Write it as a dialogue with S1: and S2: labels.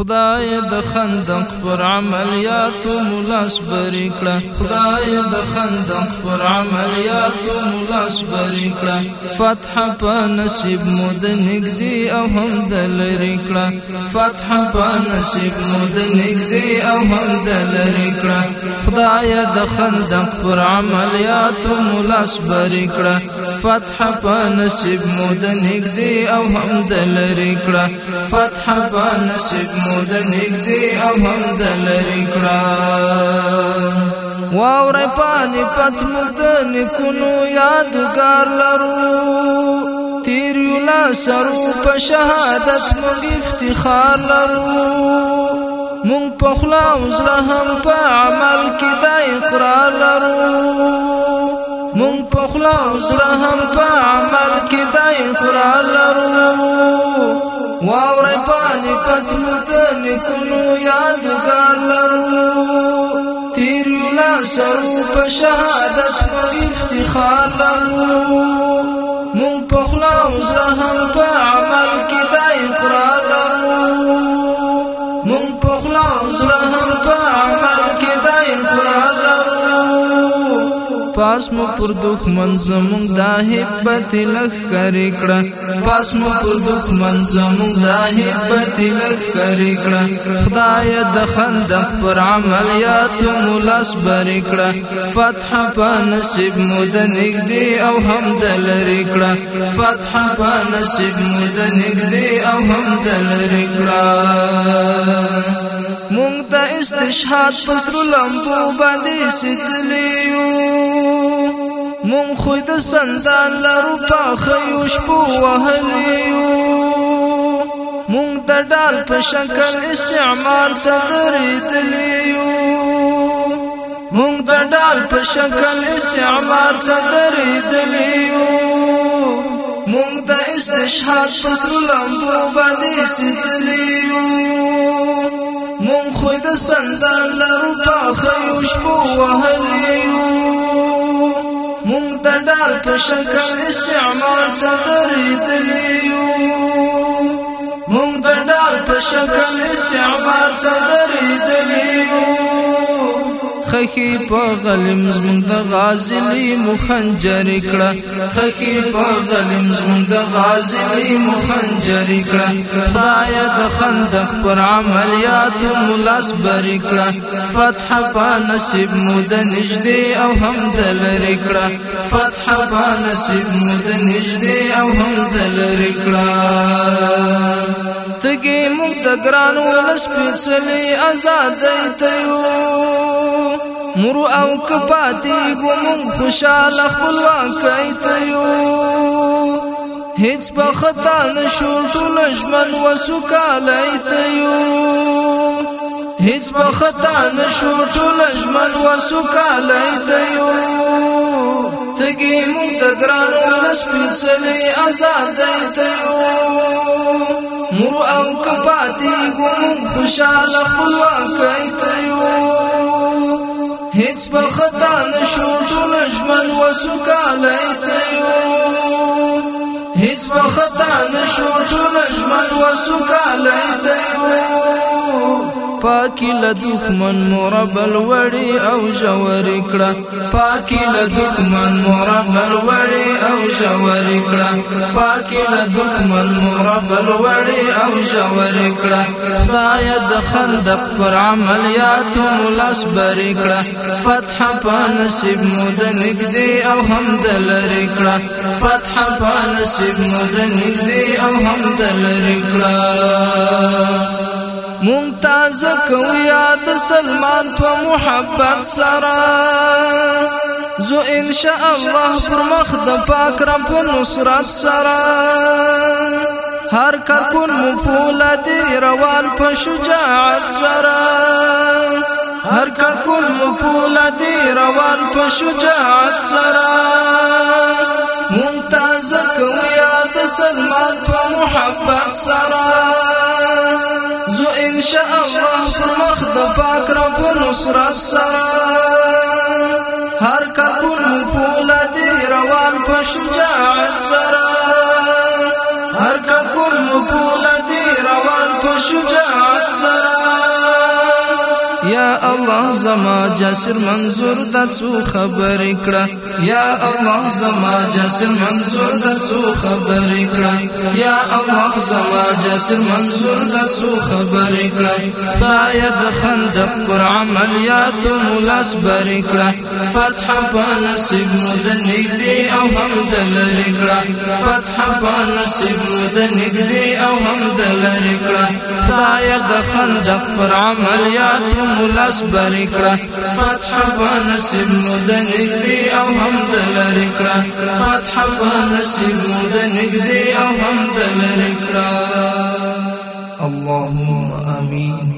S1: خدای د خندق پر عملیاتو ملاس بری کړه خدای د خندق پر عملیاتو ملاس بری کړه فتح په نصیب مو د نګدي او هم د لری کړه فتح په نصیب مو د نګدي او هم د لری کړه خدای د خندق پر عملیاتو ملاس بری کړه فتح په نصیب مو د نږدې او هم د لری کړه فتح په نصیب مو د نږدې او هم د لری کړه واور پانی پت مردن کنو یادگار لرو تیر یلا سرو په شهادت مونږ افتخار لرو مونږ په خلا وزره هم په عمل کې دا اقرار لرو مون پخلا وسره هم په عمل کې د اقرار لرو واورې پانی پتلو ته نکونو یادګار لرو تیر یلا سر په شهادت افتخار لرو مون پخلا وسره هم په عمل کې د اقرار لرو مون پخلا وسره هم پاس مو پر دښمن زموږ د هیبت لخ کرې کړه پاس مو پر دښمن زموږ د هیبت لخ کرې کړه خدای د خندق پر عملیات ملاس برې کړه فتح په نصیب مو د نږدې او هم د لرې کړه فتح په نصیب مو د نږدې او هم د لرې کړه مونږ د استشهاد پسرو لمبو باندې سچلیو مونږ خو د سندان لرو فاخیو شپو وهلیو مونږ د ډال په شکل استعمار ته درېدلیو مونږ د ډال په شکل استعمار ته درېدلیو مونږ د استشهاد پسرو لمبو باندې سچلیو مون خو د سندان لرو فاخیو شپو وهلیو مون د ډار په شکل استعمار صدرېدلیو مون د ډار په شکل استعمار صدرېدلیو خخي په غلم زمون د غازلی مخنجر کړه خخي په غلم زمون د غازلی مخنجر کړه خدای د خندق پر عملیات ملاس بر کړه فتح په نصیب مود نجدي او هم دل کړه فتح په نصیب مود نجدي او هم دل کړه زندگی موږ د ګران ولس پیڅلې آزادۍ ته یو مرو او کپاتی ګو موږ خوشاله خپلواکۍ ته یو هیڅ په خطا نشو ټول ژوند وسوکالۍ ته یو هیڅ په خطا نشو ټول ژوند وسوکالای ته یو تګي مونږ ته ګران ولس پیڅلې آزاد ځای ته یو مور او کپاتی ګم خوشاله خپلواکۍ ته یو هیڅ په خطا نشو ټول ژوند وسوکاله ته یو هیڅ په خطا نشو ټول ژوند وسوکاله ته یو پاکی له دښمن مربل وړي او جوړ کړه پاکی له دښمن مربل وړي او جوړ کړه پاکی له دښمن مربل وړي او جوړ کړه خدای د خندق پر عملیات ملاس بری کړه فتح په نصیب مدنګ دی او حمد لری کړه فتح په نصیب مدنګ دی او حمد لری کړه ممتاز کو یاد سلمان په محبت سره زو ان شاء الله پر مخ د پاک رب نصرت سره هر کار کن مفول دی روان په شجاعت سره هر کار کن مفول دی روان په شجاعت سره ممتاز کو یاد سلمان په محبت سره نصرت سره هر کفن پول دی روان په شجاعت سره هر کفن پول دی روان په شجاعت سره یا الله زما جسر منظور د څو خبر کړه یا الله زما جسر منظور د څو خبر کړه یا الله زما جسر منظور د څو خبر کړه باید خندق پر عملیات ملاس بر کړه فتح په نصیب مد نږدې او هم دل کړه فتح په نصیب مد نږدې او هم دل کړه خدای د خندق پر عملیات لاس بری کړه فتح په نصیب نو د نږدې او هم د لری کړه فتح په نصیب نو د نږدې او هم د لری کړه اللهم امين